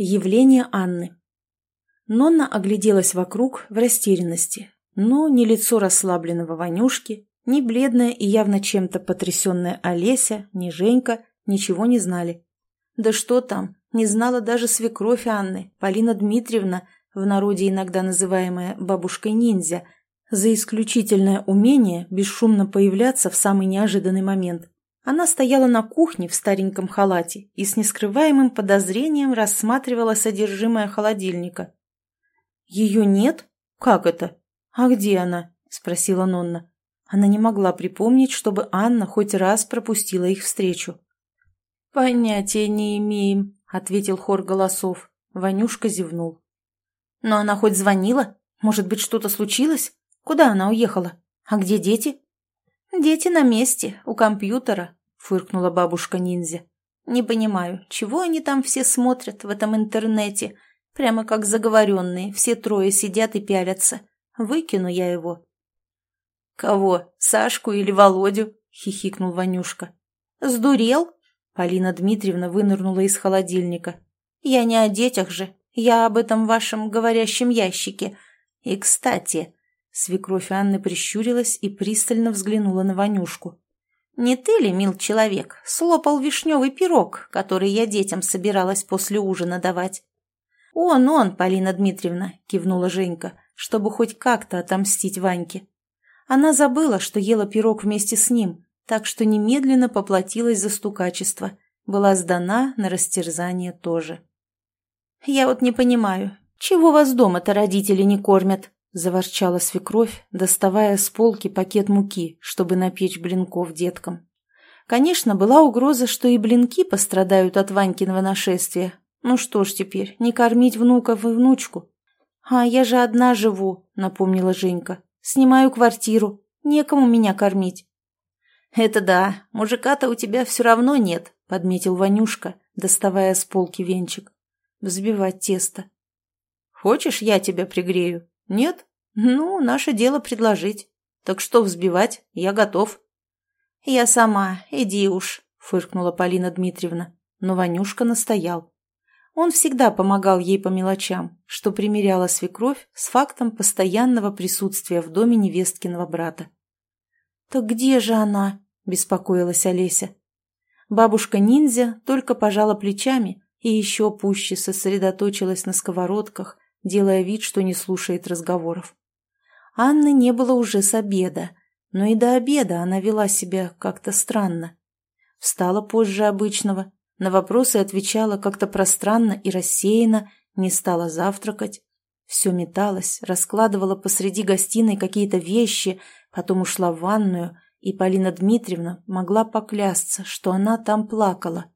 Явление Анны. Нонна огляделась вокруг в растерянности, но ни лицо расслабленного Ванюшки, ни бледная и явно чем-то потрясенная Олеся, ни Женька ничего не знали. Да что там, не знала даже свекровь Анны, Полина Дмитриевна, в народе иногда называемая бабушкой-ниндзя, за исключительное умение бесшумно появляться в самый неожиданный момент. Она стояла на кухне в стареньком халате и с нескрываемым подозрением рассматривала содержимое холодильника. «Ее нет? Как это? А где она?» – спросила Нонна. Она не могла припомнить, чтобы Анна хоть раз пропустила их встречу. «Понятия не имеем», – ответил хор голосов. Ванюшка зевнул. «Но она хоть звонила? Может быть, что-то случилось? Куда она уехала? А где дети?» «Дети на месте, у компьютера», фыркнула бабушка-ниндзя. «Не понимаю, чего они там все смотрят в этом интернете? Прямо как заговоренные, все трое сидят и пялятся. Выкину я его». «Кого, Сашку или Володю?» — хихикнул Ванюшка. «Сдурел?» — Полина Дмитриевна вынырнула из холодильника. «Я не о детях же, я об этом вашем говорящем ящике. И, кстати...» Свекровь Анны прищурилась и пристально взглянула на Ванюшку. «Не ты ли, мил человек, слопал вишневый пирог, который я детям собиралась после ужина давать?» «Он, он, Полина Дмитриевна», — кивнула Женька, чтобы хоть как-то отомстить Ваньке. Она забыла, что ела пирог вместе с ним, так что немедленно поплатилась за стукачество. Была сдана на растерзание тоже. «Я вот не понимаю, чего вас дома-то родители не кормят?» — заворчала свекровь, доставая с полки пакет муки, чтобы напечь блинков деткам. Конечно, была угроза, что и блинки пострадают от Ванькиного нашествия. Ну что ж теперь, не кормить внуков и внучку? «А я же одна живу», — напомнила Женька. «Снимаю квартиру. Некому меня кормить». «Это да, мужика-то у тебя все равно нет», — подметил Ванюшка, доставая с полки венчик. «Взбивать тесто». «Хочешь, я тебя пригрею?» Нет? Ну, наше дело предложить. Так что взбивать? Я готов. Я сама, иди уж, фыркнула Полина Дмитриевна. Но Ванюшка настоял. Он всегда помогал ей по мелочам, что примеряла свекровь с фактом постоянного присутствия в доме невесткиного брата. «Так где же она?» – беспокоилась Олеся. Бабушка-ниндзя только пожала плечами и еще пуще сосредоточилась на сковородках, делая вид, что не слушает разговоров. Анны не было уже с обеда, но и до обеда она вела себя как-то странно. Встала позже обычного, на вопросы отвечала как-то пространно и рассеянно, не стала завтракать. Все металась, раскладывала посреди гостиной какие-то вещи, потом ушла в ванную, и Полина Дмитриевна могла поклясться, что она там плакала.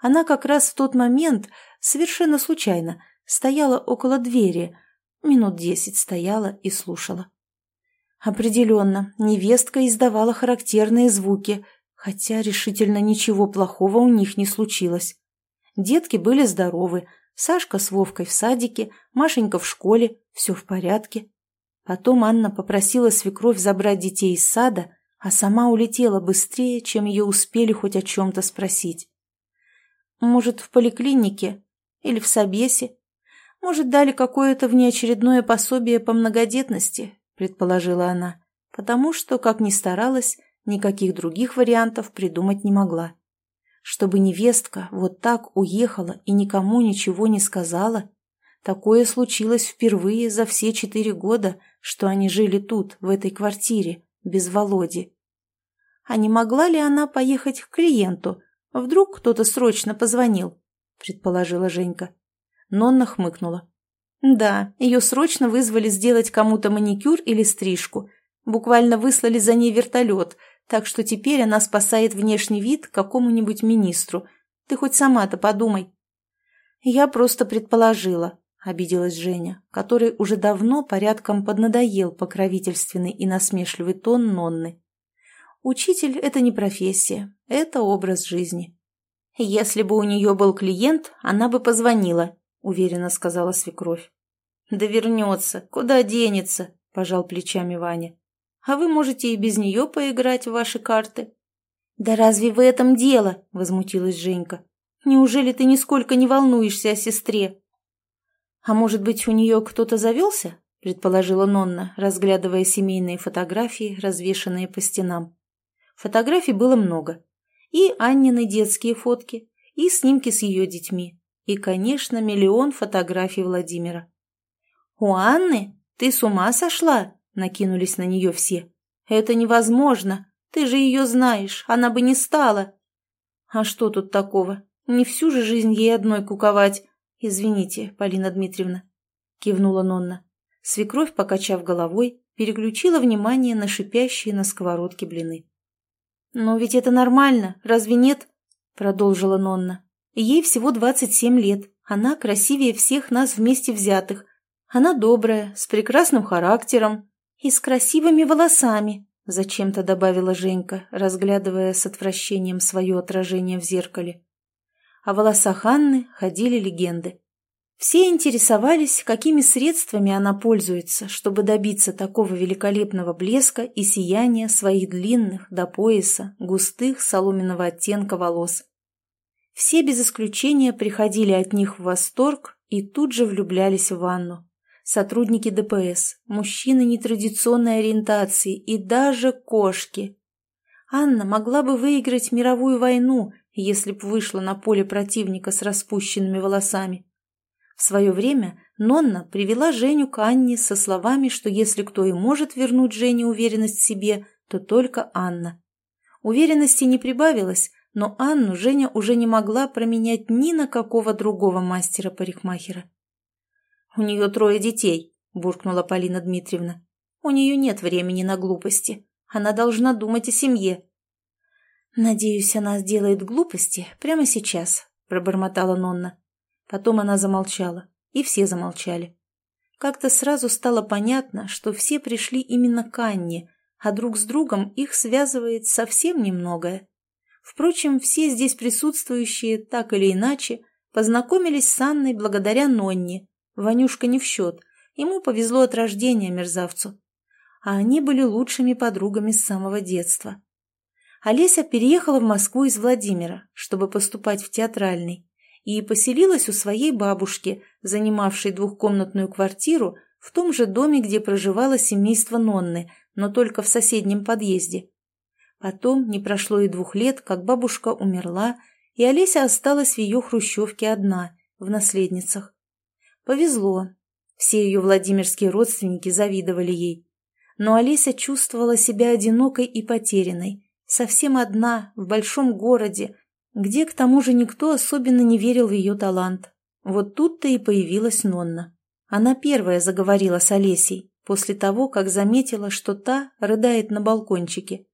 Она как раз в тот момент, совершенно случайно, стояла около двери, минут десять стояла и слушала. Определенно, невестка издавала характерные звуки, хотя решительно ничего плохого у них не случилось. Детки были здоровы, Сашка с Вовкой в садике, Машенька в школе, все в порядке. Потом Анна попросила свекровь забрать детей из сада, а сама улетела быстрее, чем ее успели хоть о чем-то спросить. Может, в поликлинике или в Собесе «Может, дали какое-то внеочередное пособие по многодетности», — предположила она, потому что, как ни старалась, никаких других вариантов придумать не могла. Чтобы невестка вот так уехала и никому ничего не сказала, такое случилось впервые за все четыре года, что они жили тут, в этой квартире, без Володи. А не могла ли она поехать к клиенту? Вдруг кто-то срочно позвонил, предположила Женька. Нонна хмыкнула. Да, ее срочно вызвали сделать кому-то маникюр или стрижку. Буквально выслали за ней вертолет, так что теперь она спасает внешний вид какому-нибудь министру. Ты хоть сама-то подумай. Я просто предположила, обиделась Женя, которой уже давно порядком поднадоел покровительственный и насмешливый тон Нонны. Учитель – это не профессия, это образ жизни. Если бы у нее был клиент, она бы позвонила, — уверенно сказала свекровь. «Да вернется. Куда денется?» — пожал плечами Ваня. «А вы можете и без нее поиграть в ваши карты». «Да разве в этом дело?» — возмутилась Женька. Неужели ты нисколько не волнуешься о сестре?» «А может быть, у нее кто-то завелся?» – предположила Нонна, разглядывая семейные фотографии, развешанные по стенам. Фотографий было много. И Аннины детские фотки, и снимки с ее детьми, и, конечно, миллион фотографий Владимира. «У Анны? Ты с ума сошла?» – накинулись на нее все. «Это невозможно. Ты же ее знаешь. Она бы не стала». «А что тут такого? Не всю же жизнь ей одной куковать. Извините, Полина Дмитриевна», – кивнула Нонна. Свекровь, покачав головой, переключила внимание на шипящие на сковородке блины. «Но ведь это нормально, разве нет?» – продолжила Нонна. «Ей всего двадцать семь лет. Она красивее всех нас вместе взятых. Она добрая, с прекрасным характером и с красивыми волосами», – зачем-то добавила Женька, разглядывая с отвращением свое отражение в зеркале. О волосах Анны ходили легенды. Все интересовались, какими средствами она пользуется, чтобы добиться такого великолепного блеска и сияния своих длинных до пояса, густых соломенного оттенка волос. Все без исключения приходили от них в восторг и тут же влюблялись в Анну. Сотрудники ДПС, мужчины нетрадиционной ориентации и даже кошки. Анна могла бы выиграть мировую войну, если б вышла на поле противника с распущенными волосами. В свое время Нонна привела Женю к Анне со словами, что если кто и может вернуть Жене уверенность в себе, то только Анна. Уверенности не прибавилось, но Анну Женя уже не могла променять ни на какого другого мастера-парикмахера. «У нее трое детей», – буркнула Полина Дмитриевна. «У нее нет времени на глупости. Она должна думать о семье». «Надеюсь, она сделает глупости прямо сейчас», – пробормотала Нонна. Потом она замолчала, и все замолчали. Как-то сразу стало понятно, что все пришли именно к Анне, а друг с другом их связывает совсем немногое. Впрочем, все здесь присутствующие, так или иначе, познакомились с Анной благодаря Нонне. Ванюшка не в счет, ему повезло от рождения мерзавцу. А они были лучшими подругами с самого детства. Олеся переехала в Москву из Владимира, чтобы поступать в театральный, и поселилась у своей бабушки, занимавшей двухкомнатную квартиру в том же доме, где проживало семейство Нонны, но только в соседнем подъезде. Потом не прошло и двух лет, как бабушка умерла, и Олеся осталась в ее хрущевке одна, в наследницах. Повезло. Все ее владимирские родственники завидовали ей. Но Олеся чувствовала себя одинокой и потерянной, совсем одна, в большом городе, где к тому же никто особенно не верил в ее талант. Вот тут-то и появилась Нонна. Она первая заговорила с Олесей, после того, как заметила, что та рыдает на балкончике.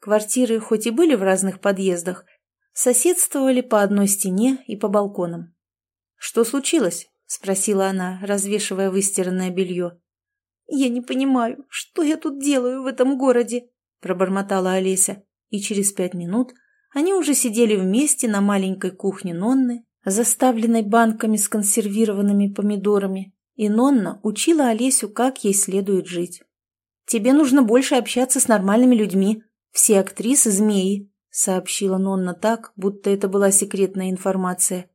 Квартиры хоть и были в разных подъездах, соседствовали по одной стене и по балконам. «Что случилось?» – спросила она, развешивая выстиранное белье. «Я не понимаю, что я тут делаю в этом городе?» – пробормотала Олеся, и через пять минут – они уже сидели вместе на маленькой кухне Нонны, заставленной банками с консервированными помидорами, и Нонна учила Олесю, как ей следует жить. «Тебе нужно больше общаться с нормальными людьми. Все актрисы – змеи», – сообщила Нонна так, будто это была секретная информация.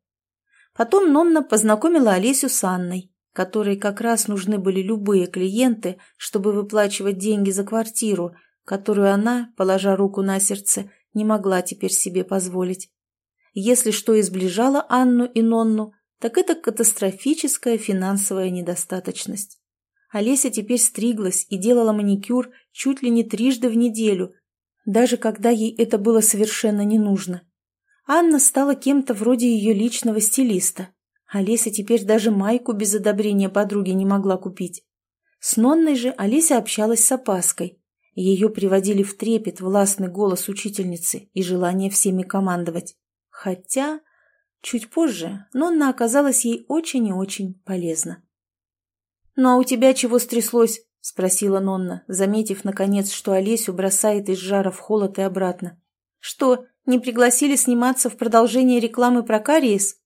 Потом Нонна познакомила Олесю с Анной, которой как раз нужны были любые клиенты, чтобы выплачивать деньги за квартиру, которую она, положа руку на сердце, не могла теперь себе позволить. Если что и сближало Анну и Нонну, так это катастрофическая финансовая недостаточность. Олеся теперь стриглась и делала маникюр чуть ли не трижды в неделю, даже когда ей это было совершенно не нужно. Анна стала кем-то вроде ее личного стилиста. Олеся теперь даже майку без одобрения подруги не могла купить. С Нонной же Олеся общалась с опаской, ее приводили в трепет властный голос учительницы и желание всеми командовать. Хотя чуть позже Нонна оказалась ей очень и очень полезна. «Ну а у тебя чего стряслось?» – спросила Нонна, заметив, наконец, что Олесю бросает из жара в холод и обратно. «Что, не пригласили сниматься в продолжение рекламы про кариес?»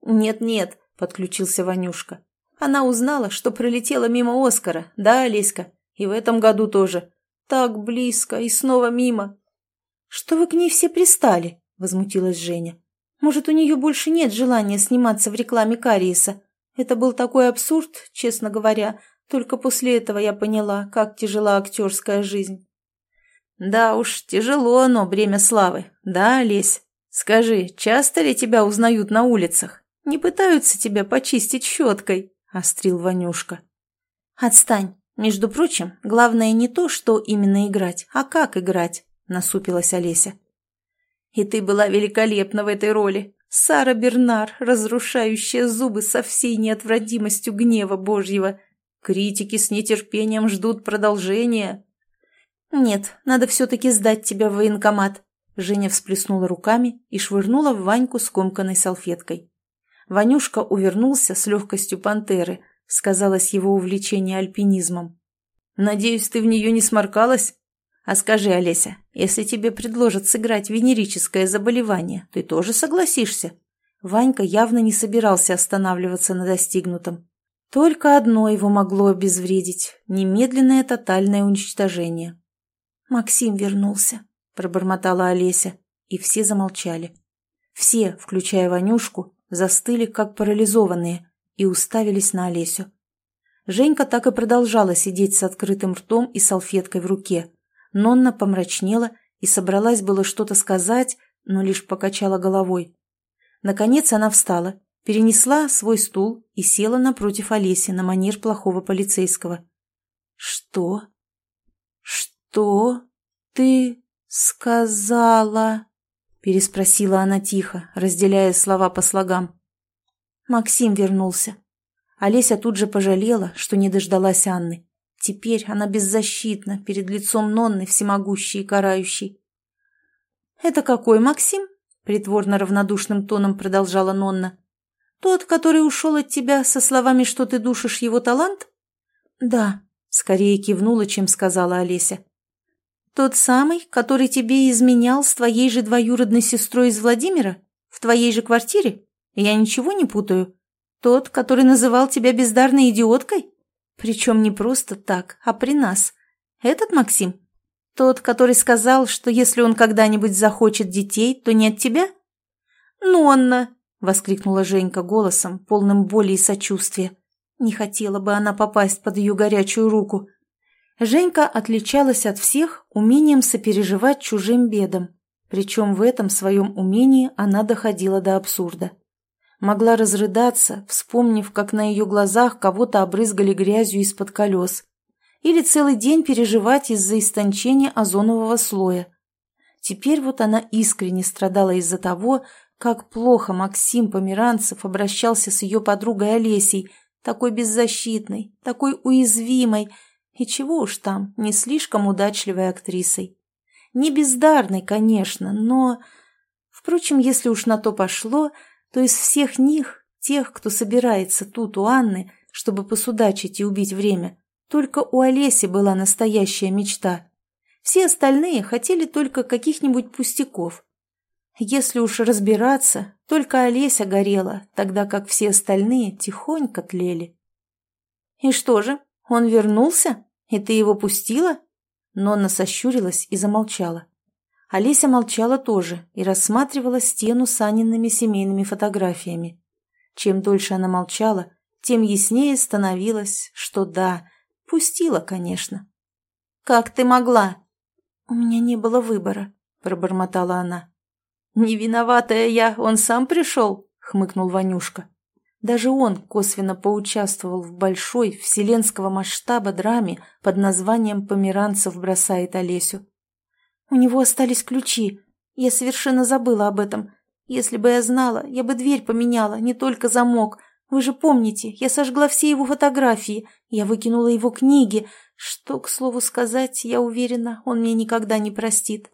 «Нет-нет», – подключился Ванюшка. «Она узнала, что пролетела мимо Оскара, да, Олеська? И в этом году тоже. Так близко и снова мимо. Что вы к ней все пристали? Возмутилась Женя. Может, у нее больше нет желания сниматься в рекламе Кариеса. Это был такой абсурд, честно говоря. Только после этого я поняла, как тяжела актерская жизнь. Да уж, тяжело оно, бремя славы. Да, Олесь? Скажи, часто ли тебя узнают на улицах? Не пытаются тебя почистить щеткой? Острил Ванюшка. Отстань. Между прочим, главное не то, что именно играть, а как играть, насупилась Олеся. И ты была великолепна в этой роли. Сара Бернар, разрушающая зубы со всей неотвратимостью гнева Божьего. Критики с нетерпением ждут продолжения. Нет, надо все-таки сдать тебя в военкомат. Женя всплеснула руками и швырнула в Ваньку скомканной салфеткой. Ванюшка увернулся с легкостью пантеры, сказалось его увлечение альпинизмом. «Надеюсь, ты в нее не сморкалась?» А скажи, Олеся, если тебе предложат сыграть венерическое заболевание, ты тоже согласишься?» Ванька явно не собирался останавливаться на достигнутом. Только одно его могло обезвредить – немедленное тотальное уничтожение. «Максим вернулся», – пробормотала Олеся, и все замолчали. Все, включая Ванюшку, застыли, как парализованные, и уставились на Олесю. Женька так и продолжала сидеть с открытым ртом и салфеткой в руке – Нонна помрачнела и собралась было что-то сказать, но лишь покачала головой. Наконец она встала, перенесла свой стул и села напротив Олеси на манер плохого полицейского. «Что? Что ты сказала?» переспросила она тихо, разделяя слова по слогам. Максим вернулся. Олеся тут же пожалела, что не дождалась Анны. Теперь она беззащитна перед лицом Нонны всемогущей и карающей. «Это какой Максим?» — притворно равнодушным тоном продолжала Нонна. «Тот, который ушел от тебя со словами, что ты душишь его талант?» «Да», — скорее кивнула, чем сказала Олеся. «Тот самый, который тебе изменял с твоей же двоюродной сестрой из Владимира? В твоей же квартире? Я ничего не путаю. Тот, который называл тебя бездарной идиоткой?» Причем не просто так, а при нас. Этот Максим? Тот, который сказал, что если он когда-нибудь захочет детей, то не от тебя? «Нонна!» — воскликнула Женька голосом, полным боли и сочувствия. Не хотела бы она попасть под ее горячую руку. Женька отличалась от всех умением сопереживать чужим бедам. Причем в этом своем умении она доходила до абсурда могла разрыдаться, вспомнив, как на ее глазах кого-то обрызгали грязью из-под колес, или целый день переживать из-за истончения озонового слоя. Теперь вот она искренне страдала из-за того, как плохо Максим Померанцев обращался с ее подругой Олесей, такой беззащитной, такой уязвимой, и чего уж там, не слишком удачливой актрисой. Не бездарной, конечно, но... Впрочем, если уж на то пошло, то из всех них, тех, кто собирается тут у Анны, чтобы посудачить и убить время, только у Олеси была настоящая мечта. Все остальные хотели только каких-нибудь пустяков. Если уж разбираться, только Олеся горела, тогда как все остальные тихонько тлели. «И что же, он вернулся? И ты его пустила?» Нонна сощурилась и замолчала. Олеся молчала тоже и рассматривала стену с Аниными семейными фотографиями. Чем дольше она молчала, тем яснее становилось, что да, пустила, конечно. «Как ты могла?» «У меня не было выбора», — пробормотала она. «Не виноватая я, он сам пришел», — хмыкнул Ванюшка. Даже он косвенно поучаствовал в большой, вселенского масштаба драме под названием «Померанцев бросает Олесю». У него остались ключи. Я совершенно забыла об этом. Если бы я знала, я бы дверь поменяла, не только замок. Вы же помните, я сожгла все его фотографии. Я выкинула его книги, что, к слову сказать, я уверена, он мне никогда не простит.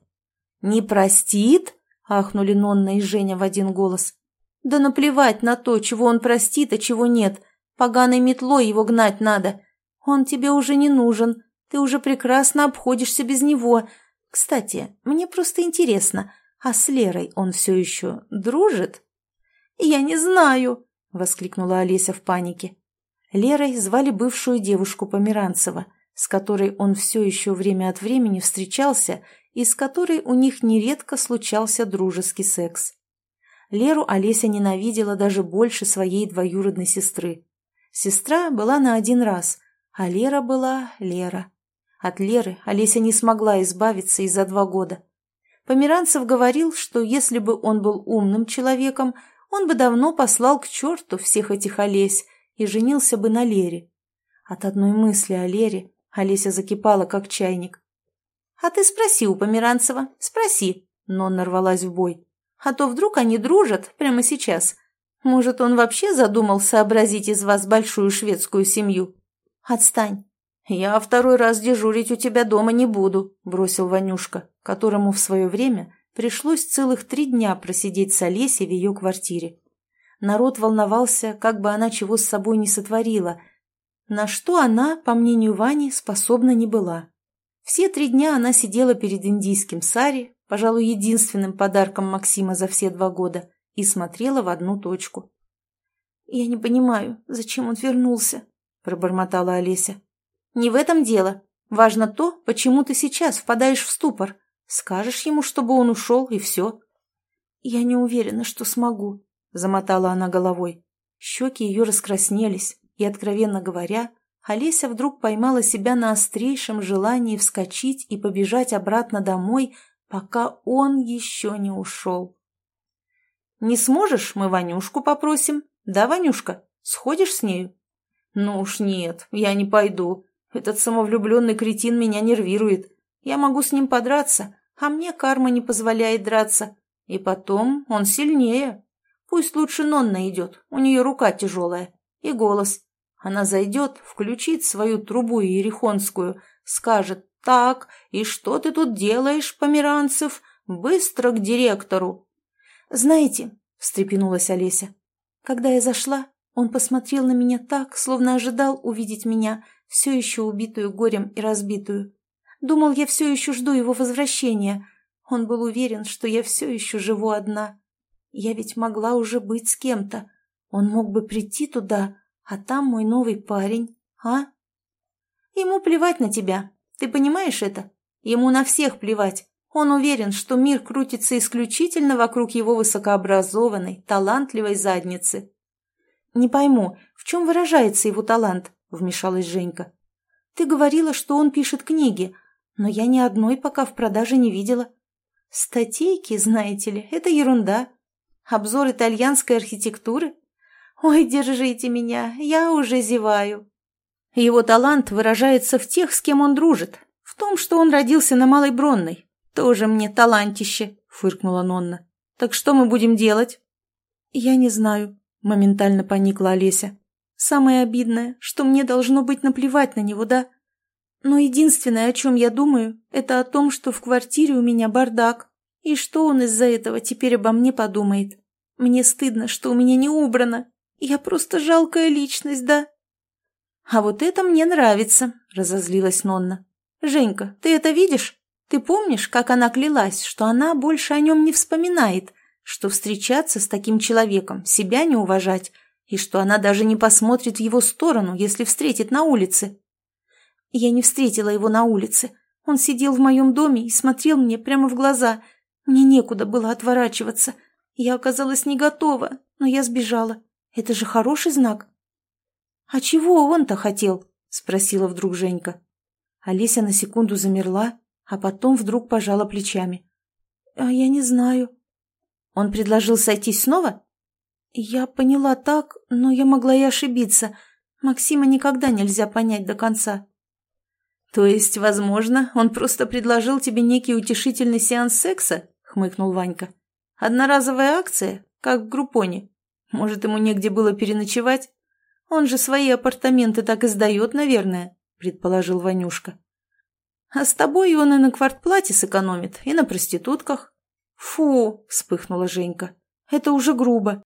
«Не простит?» — ахнули Нонна и Женя в один голос. «Да наплевать на то, чего он простит, а чего нет. Поганой метлой его гнать надо. Он тебе уже не нужен. Ты уже прекрасно обходишься без него. Кстати, мне просто интересно, а с Лерой он все еще дружит? Я не знаю, воскликнула Олеся в панике. Лерой звали бывшую девушку Померанцева, с которой он все еще время от времени встречался и с которой у них нередко случался дружеский секс. Леру Олеся ненавидела даже больше своей двоюродной сестры. Сестра была на один раз, а Лера была Лера. От Леры Олеся не смогла избавиться и за два года. Померанцев говорил, что если бы он был умным человеком, он бы давно послал к черту всех этих Олесь и женился бы на Лере. От одной мысли о Лере Олеся закипала, как чайник. «А ты спроси у Померанцева, спроси», — Нонна рвалась в бой. «А то вдруг они дружат прямо сейчас. Может, он вообще задумал сообразить из вас большую шведскую семью? Отстань». «Я второй раз дежурить у тебя дома не буду», — бросил Ванюшка, которому в свое время пришлось целых три дня просидеть с Олесей в ее квартире. Народ волновался, как бы она чего с собой не сотворила, на что она, по мнению Вани, способна не была. Все три дня она сидела перед индийским сари, пожалуй, единственным подарком Максима за все два года, и смотрела в одну точку. «Я не понимаю, зачем он вернулся?» – пробормотала Олеся. «Не в этом дело. Важно то, почему ты сейчас впадаешь в ступор. Скажешь ему, чтобы он ушел, и все». «Я не уверена, что смогу», – замотала она головой. Щеки ее раскраснелись, и, откровенно говоря, Олеся вдруг поймала себя на острейшем желании вскочить и побежать обратно домой, пока он еще не ушел. «Не сможешь, мы Ванюшку попросим. Да, Ванюшка, сходишь с нею?» «Ну уж нет, я не пойду. Этот самовлюбленный кретин меня нервирует. Я могу с ним подраться, а мне карма не позволяет драться. И потом он сильнее. Пусть лучше Нонна идет, у нее рука тяжелая. И голос. Она зайдет, включит свою трубу ерехонскую, скажет «Так, и что ты тут делаешь, Померанцев? Быстро к директору!» «Знаете», — встрепенулась Олеся, — «когда я зашла, он посмотрел на меня так, словно ожидал увидеть меня, все еще убитую горем и разбитую. Думал, я все еще жду его возвращения. Он был уверен, что я все еще живу одна. Я ведь могла уже быть с кем-то. Он мог бы прийти туда, а там мой новый парень, а? Ему плевать на тебя. Ты понимаешь это? Ему на всех плевать. Он уверен, что мир крутится исключительно вокруг его высокообразованной, талантливой задницы. «Не пойму, в чем выражается его талант?» – вмешалась Женька. «Ты говорила, что он пишет книги, но я ни одной пока в продаже не видела. Статейки, знаете ли, это ерунда. Обзор итальянской архитектуры? «Ой, держите меня, я уже зеваю». Его талант выражается в тех, с кем он дружит, в том, что он родился на Малой Бронной. Тоже мне талантище, фыркнула Нонна. Так что мы будем делать? Я не знаю, моментально поникла Олеся. Самое обидное, что мне должно быть наплевать на него, да? Но единственное, о чем я думаю, это о том, что в квартире у меня бардак, и что он из-за этого теперь обо мне подумает. Мне стыдно, что у меня не убрано, я просто жалкая личность, да?» «А вот это мне нравится», — разозлилась Нонна. «Женька, ты это видишь? Ты помнишь, как она клялась, что она больше о нем не вспоминает, что встречаться с таким человеком, себя не уважать, и что она даже не посмотрит в его сторону, если встретит на улице?» «Я не встретила его на улице. Он сидел в моем доме и смотрел мне прямо в глаза. Мне некуда было отворачиваться. Я оказалась не готова, но я сбежала. Это же хороший знак. А чего он-то хотел? Спросила вдруг Женька. Олеся на секунду замерла, а потом вдруг пожала плечами. А я не знаю. Он предложил сойтись снова? Я поняла так, но я могла и ошибиться. Максима никогда нельзя понять до конца. То есть, возможно, он просто предложил тебе некий утешительный сеанс секса? Хмыкнул Ванька. Одноразовая акция, как в Группоне. Может, ему негде было переночевать? Он же свои апартаменты так и сдает, наверное, предположил Ванюшка. А с тобой он и на квартплате сэкономит, и на проститутках. Фу, вспыхнула Женька. Это уже грубо.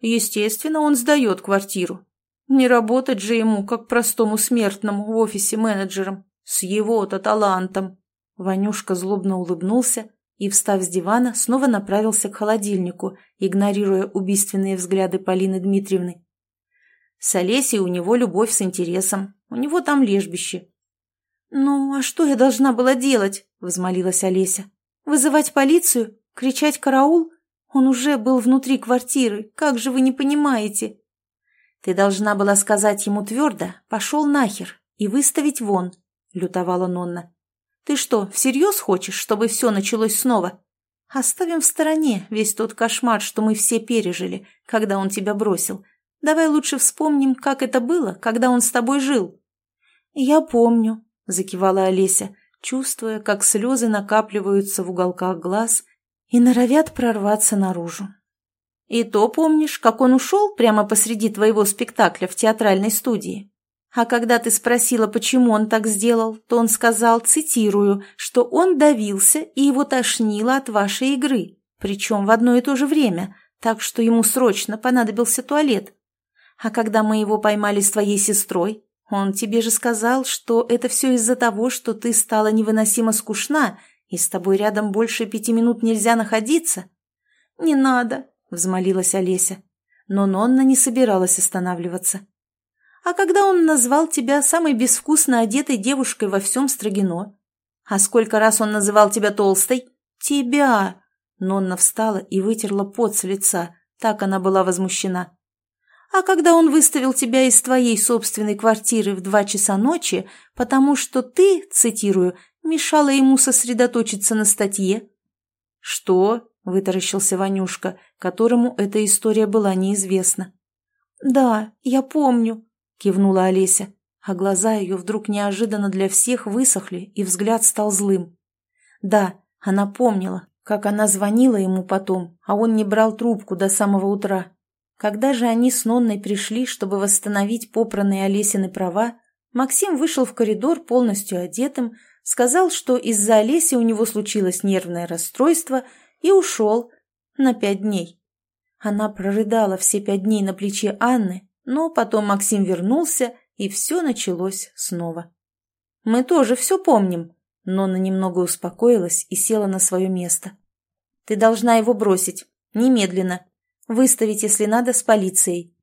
Естественно, он сдает квартиру. Не работать же ему, как простому смертному, в офисе менеджером. С его-то талантом. Ванюшка злобно улыбнулся и, встав с дивана, снова направился к холодильнику, игнорируя убийственные взгляды Полины Дмитриевны. С Олесей у него любовь с интересом, у него там лежбище. «Ну, а что я должна была делать?» – взмолилась Олеся. «Вызывать полицию? Кричать «караул»? Он уже был внутри квартиры. Как же вы не понимаете?» «Ты должна была сказать ему твердо «пошел нахер» и выставить вон», — лютовала Нонна. «Ты что, всерьез хочешь, чтобы все началось снова? Оставим в стороне весь тот кошмар, что мы все пережили, когда он тебя бросил. Давай лучше вспомним, как это было, когда он с тобой жил». «Я помню», — закивала Олеся, чувствуя, как слезы накапливаются в уголках глаз и норовят прорваться наружу. «И то помнишь, как он ушел прямо посреди твоего спектакля в театральной студии? А когда ты спросила, почему он так сделал, то он сказал, цитирую, что он давился и его тошнило от вашей игры, причем в одно и то же время, так что ему срочно понадобился туалет. А когда мы его поймали с твоей сестрой, он тебе же сказал, что это все из-за того, что ты стала невыносимо скучна, и с тобой рядом больше пяти минут нельзя находиться. Не надо, взмолилась Олеся. Но Нонна не собиралась останавливаться. А когда он назвал тебя самой безвкусно одетой девушкой во всем Строгино? А сколько раз он называл тебя толстой? Тебя! Нонна встала и вытерла пот с лица. Так она была возмущена. А когда он выставил тебя из твоей собственной квартиры в два часа ночи, потому что ты, цитирую, мешала ему сосредоточиться на статье?» «Что?» — вытаращился Ванюшка, которому эта история была неизвестна. «Да, я помню», — кивнула Олеся, а глаза ее вдруг неожиданно для всех высохли, и взгляд стал злым. «Да, она помнила, как она звонила ему потом, а он не брал трубку до самого утра, когда же они с Нонной пришли, чтобы восстановить попранные Олесины права, Максим вышел в коридор полностью одетым, сказал, что из-за Олеси у него случилось нервное расстройство и ушел на пять дней. Она прорыдала все пять дней на плече Анны, но потом Максим вернулся, и все началось снова. «Мы тоже все помним», — Нонна немного успокоилась и села на свое место. «Ты должна его бросить. Немедленно. Выставить, если надо, с полицией.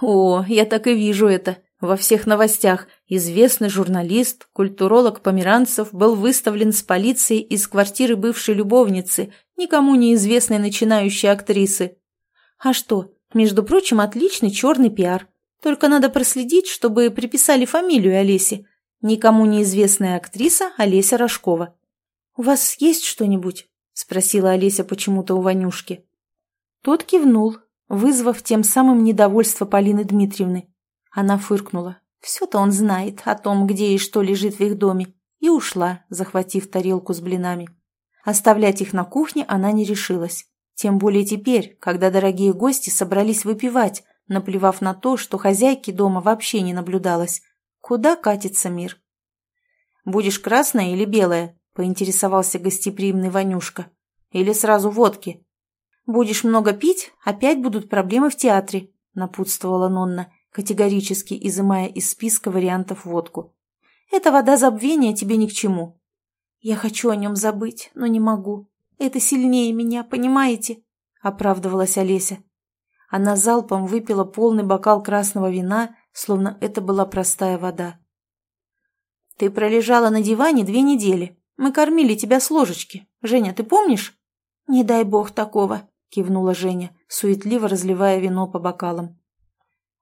О, я так и вижу это. Во всех новостях известный журналист, культуролог Померанцев был выставлен с полицией из квартиры бывшей любовницы, никому неизвестной начинающей актрисы. А что, между прочим, отличный черный пиар. Только надо проследить, чтобы приписали фамилию Олеси. Никому неизвестная актриса Олеся Рожкова. «У вас есть что-нибудь?» – спросила Олеся почему-то у Ванюшки. Тот кивнул, вызвав тем самым недовольство Полины Дмитриевны. Она фыркнула. Все-то он знает о том, где и что лежит в их доме, и ушла, захватив тарелку с блинами. Оставлять их на кухне она не решилась. Тем более теперь, когда дорогие гости собрались выпивать, наплевав на то, что хозяйки дома вообще не наблюдалось. Куда катится мир? «Будешь красная или белая?» – поинтересовался гостеприимный Ванюшка. «Или сразу водки?» «Будешь много пить, опять будут проблемы в театре», — напутствовала Нонна, категорически изымая из списка вариантов водку. «Эта вода забвения тебе ни к чему». «Я хочу о нем забыть, но не могу. Это сильнее меня, понимаете?» — оправдывалась Олеся. Она залпом выпила полный бокал красного вина, словно это была простая вода. «Ты пролежала на диване две недели. Мы кормили тебя с ложечки. Женя, ты помнишь?» «Не дай бог такого», кивнула Женя, суетливо разливая вино по бокалам.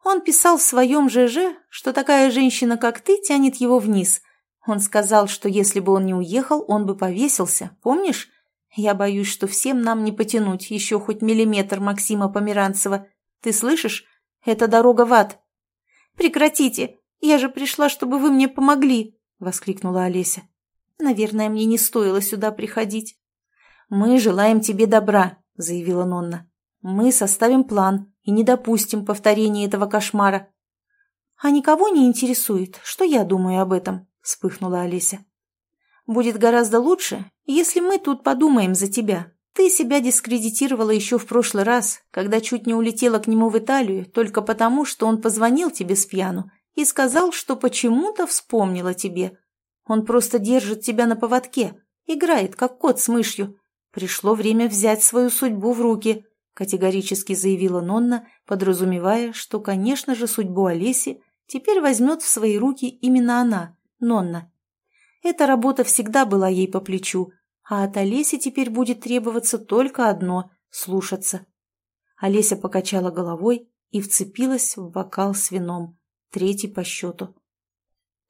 Он писал в своем ЖЖ, что такая женщина, как ты, тянет его вниз. Он сказал, что если бы он не уехал, он бы повесился, помнишь? Я боюсь, что всем нам не потянуть еще хоть миллиметр Максима Померанцева. Ты слышишь? Это дорога в ад. Прекратите! Я же пришла, чтобы вы мне помогли, воскликнула Олеся. Наверное, мне не стоило сюда приходить. Мы желаем тебе добра, заявила Нонна. «Мы составим план и не допустим повторения этого кошмара». «А никого не интересует, что я думаю об этом?» – вспыхнула Олеся. «Будет гораздо лучше, если мы тут подумаем за тебя. Ты себя дискредитировала еще в прошлый раз, когда чуть не улетела к нему в Италию только потому, что он позвонил тебе с пьяну и сказал, что почему-то вспомнил о тебе. Он просто держит тебя на поводке, играет, как кот с мышью, «Пришло время взять свою судьбу в руки», — категорически заявила Нонна, подразумевая, что, конечно же, судьбу Олеси теперь возьмет в свои руки именно она, Нонна. Эта работа всегда была ей по плечу, а от Олеси теперь будет требоваться только одно — слушаться. Олеся покачала головой и вцепилась в бокал с вином, третий по счету.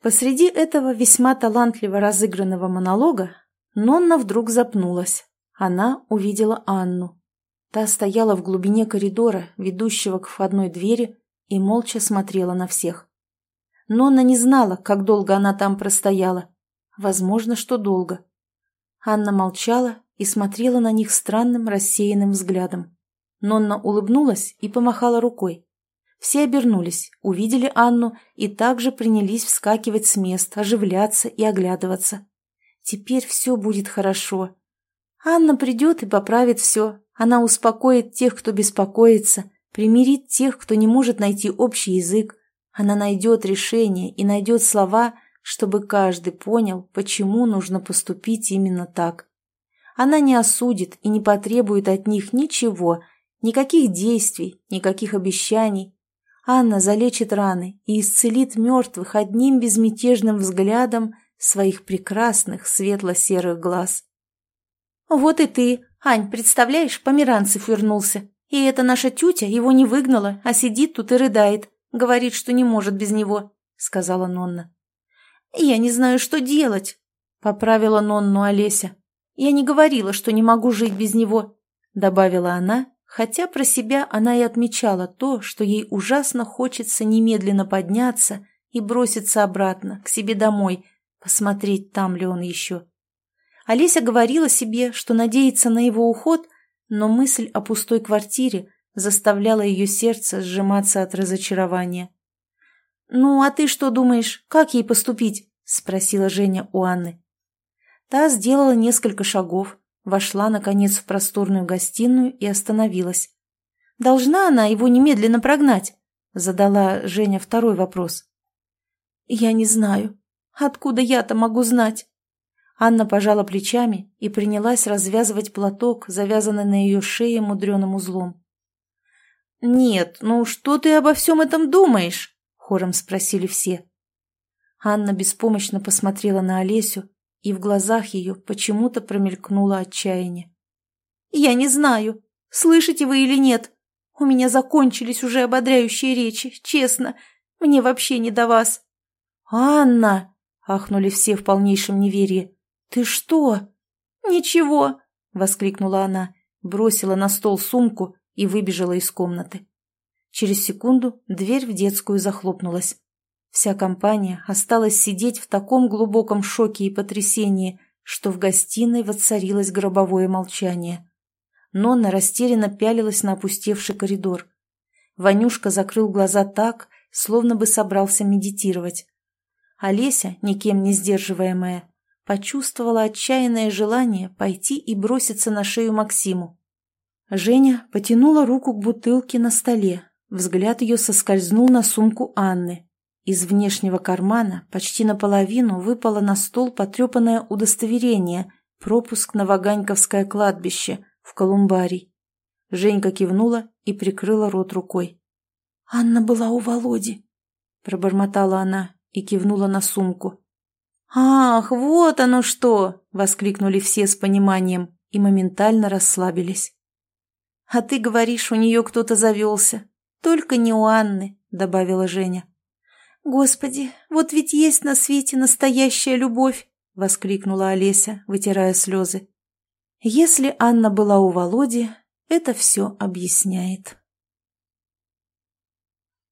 Посреди этого весьма талантливо разыгранного монолога Нонна вдруг запнулась. Она увидела Анну. Та стояла в глубине коридора, ведущего к входной двери, и молча смотрела на всех. Нонна не знала, как долго она там простояла. Возможно, что долго. Анна молчала и смотрела на них странным рассеянным взглядом. Нонна улыбнулась и помахала рукой. Все обернулись, увидели Анну и также принялись вскакивать с мест, оживляться и оглядываться. Теперь все будет хорошо. Анна придет и поправит все. Она успокоит тех, кто беспокоится, примирит тех, кто не может найти общий язык. Она найдет решение и найдет слова, чтобы каждый понял, почему нужно поступить именно так. Она не осудит и не потребует от них ничего, никаких действий, никаких обещаний. Анна залечит раны и исцелит мертвых одним безмятежным взглядом своих прекрасных светло-серых глаз. «Вот и ты, Ань, представляешь, Померанцев вернулся. И эта наша тютя его не выгнала, а сидит тут и рыдает. Говорит, что не может без него», — сказала Нонна. «Я не знаю, что делать», — поправила Нонну Олеся. «Я не говорила, что не могу жить без него», — добавила она, хотя про себя она и отмечала то, что ей ужасно хочется немедленно подняться и броситься обратно, к себе домой, посмотреть, там ли он еще. Олеся говорила себе, что надеется на его уход, но мысль о пустой квартире заставляла ее сердце сжиматься от разочарования. «Ну, а ты что думаешь, как ей поступить?» – спросила Женя у Анны. Та сделала несколько шагов, вошла, наконец, в просторную гостиную и остановилась. «Должна она его немедленно прогнать?» – задала Женя второй вопрос. «Я не знаю. Откуда я-то могу знать?» Анна пожала плечами и принялась развязывать платок, завязанный на ее шее мудреным узлом. «Нет, ну что ты обо всем этом думаешь?» Хором спросили все. Анна беспомощно посмотрела на Олесю, и в глазах ее почему-то промелькнуло отчаяние. «Я не знаю, слышите вы или нет. У меня закончились уже ободряющие речи, честно. Мне вообще не до вас». «Анна!» — ахнули все в полнейшем неверии. «Ты что?» «Ничего!» — воскликнула она, бросила на стол сумку и выбежала из комнаты. Через секунду дверь в детскую захлопнулась. Вся компания осталась сидеть в таком глубоком шоке и потрясении, что в гостиной воцарилось гробовое молчание. Нонна растерянно пялилась на опустевший коридор. Ванюшка закрыл глаза так, словно бы собрался медитировать. Олеся, никем не сдерживаемая, почувствовала отчаянное желание пойти и броситься на шею Максиму. Женя потянула руку к бутылке на столе, Взгляд ее соскользнул на сумку Анны. Из внешнего кармана почти наполовину выпало на стол потрепанное удостоверение «Пропуск на Ваганьковское кладбище» в Колумбарий. Женька кивнула и прикрыла рот рукой. «Анна была у Володи», — пробормотала она и кивнула на сумку. «Ах, вот оно что!» — воскликнули все с пониманием и моментально расслабились. «А ты говоришь, у нее кто-то завелся. «Только не у Анны», — добавила Женя. «Господи, вот ведь есть на свете настоящая любовь!» — воскликнула Олеся, вытирая слезы. «Если Анна была у Володи, это все объясняет».